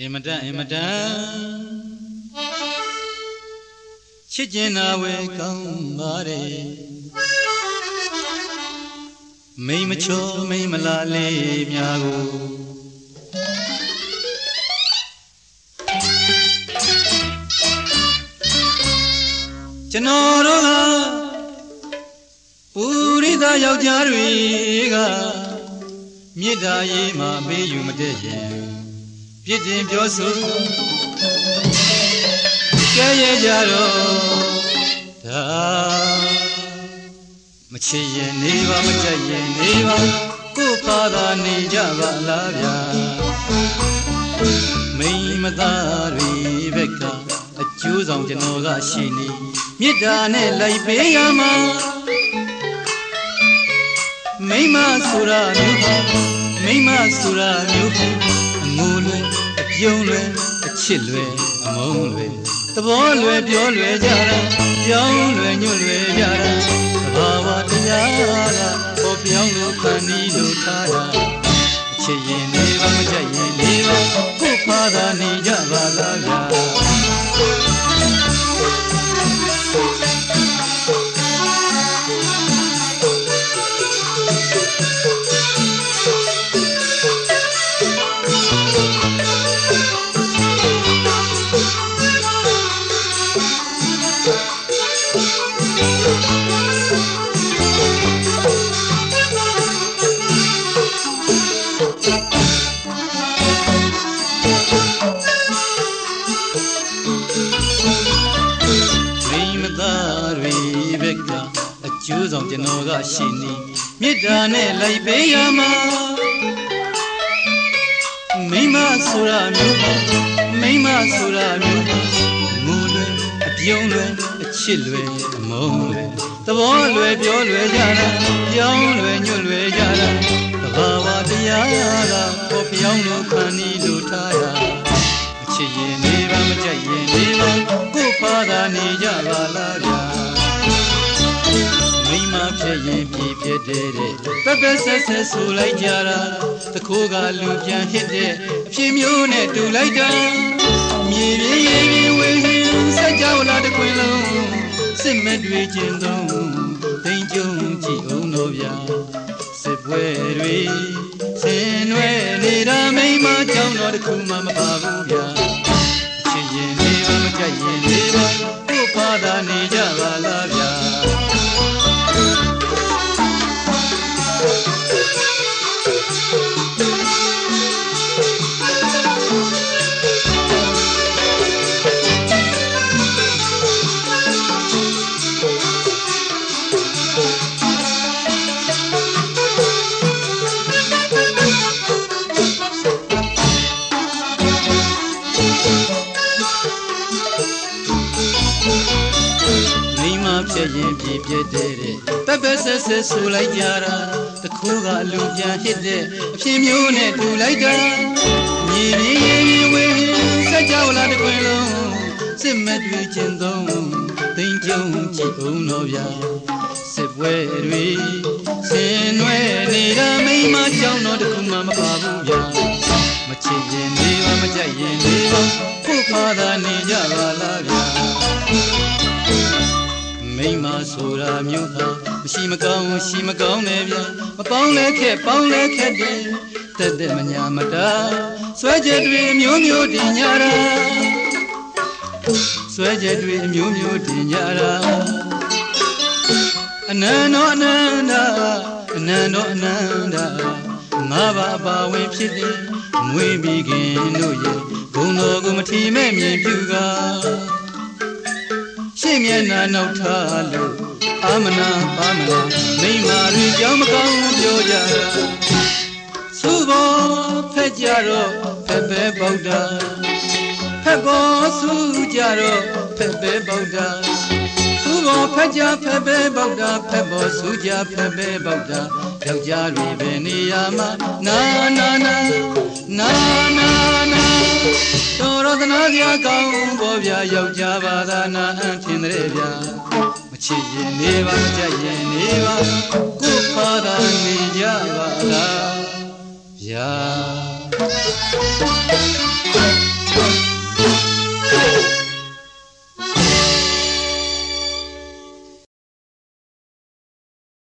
အင်မတန်အင်မတန်ချစ်ကျင်နာဝဲကောင်းပါတယ်မိမချောမိမလာလေးများကိုကျွန်တော်တို့ကပူရိသယောက်ျားတွေကမေတ္တာရေးမှာမေးယူမတည့်ရင် ပြစ်တင်ပြောဆိုကြဲရကြတော့ဒါမချစ်ရင်နေပါမကြိုက်ရင်နေပါကို့ဖာသာနေကြပါလားဗျာမိမသားတွေဘက်ကအကျိုးဆောင်ကျွန်တော်ကရှိနေမေတ္တာနဲ့လိုက်ပေးရမှာမိမဆိုတာမျိုးဟာ မိမဆိုတာမျိုးဟာအငိုလွယ်အပြုံးလွယ်အချစ်လွယ်အမုန်းလွယ်သဘောလွယ်ပြောလွယ်ကြတာပြောင်းလွယ်ညွတ်လွယ်ကြတာသဘာဝတရားကပေါ်ပြောင်းလို့ခံဤလို့ထားတာအချစ်ရင်နေပါမကြိုက်ရင်နေပါကို့ဖာသာနေကြပါလားဗျာ ဆောင်ကျွန်တော်ကရှိနေမေတ္တာနဲ့လိုက်ပေးရမှာမိမဆိုတာမျိုးမိမဆိုတာမျိုးငိုလွယ်အပြုံးလွယ်အချစ်လွယ်အမုန်းလွယ်သဘောလွယ်ပြောလွယ်ကြတာကြောင်းလွယ်ညွတ်လွယ်ကြတာသဘာဝတရားကပေါ်ပြောင်းလို့ခံဤလို့ ဖြစ်ရင်ပြည့်ဖြစ်တဲ့ပက်ပက်ဆက်ဆက်ဆိုလိုက်ကြတာတခိုးကလူပြန်ဟစ်တဲ့အဖြစ်မျိုးနဲ့တူလိုက်တာမြေပြင်းရေပြင်းဝေးရင်စက်ကြောလာတခွင်လုံးစစ်မတွေကျင်သုံးတိမ်ကြုံကြည့်အောင်တော့ဗျာစစ်ပွဲတွေဆင်းရွယ်နေတာမိမကြောင့်တော့တခုမှမပါဘူးဗျာ ရင်ပြည့်ပြည့်တဲ့ပက်ပက်ဆက်ဆက်ဆူလိုက်ကြတာတခိုးကလူပြန်ဟစ်တဲ့အဖြစ်မျိုးနဲ့တူလိုက်တာမြေရင်းရင်းဝေးစက်ကြောလာတခွင်လုံးစစ်မတွေကျင်သုံးသိမ့်ကြုံကြည့်အောင်တော့ဗျာစစ်ပွဲတွေဆင်နွဲနေတာမိမကြောင့်တော့တခုမှမပါဘူးဗျာမချစ်ရင်နေပါမကြိုက်ရင်နေပါဖို့ခါသာနေကြပါလားဗျာ မိမဆိုတာမျိုးဟာမရှိမကောင်းရှိမကောင်းနဲ့ဗျာမပေါင်းလဲခက်ပေါင်းလဲခက်တယ်တက်တက်မညာမတာဆွဲချက်တွေမျိုးမျိုးတင်ညာတာဆွဲချက်တွေမျိုးမျိုးတင်ညာတာအနန္တောအနန္တအနန္တောအနန္တငါးပါးပါဝင်ဖြစ်တယ်မွေးပြီးခင်တို့ရဲ့ဂုံတော်ကိုမထီမဲ့မြင်ပြူကား ရှေ့မျက်နှာနောက်ထားလို့အာမနာပါမနာမိမာတွေကြောင်းမကောင်းပြောကြသုဘောဖက်ကြတော့ဖက်ပဲဗုဒ္ဓဖက်ဘောစုကြတော့ဖက်ပဲဗုဒ္ဓသုဘောဖက်ကြဖက်ပဲဗုဒ္ဓဖက်ဘောစုကြဖက်ပဲဗုဒ္ဓယောက်ျားတွေပဲနေရာမှာနာနာနာ နာနာနာတော်ရသနာပြကောင်းပေါ်ဗျာယောက်ျားဘာသာနာအထင်တဲ့ဗျာမချစ်ရင်နေပါကြရင်နေပါကိုဖာသာနေကြပါလားဗျာ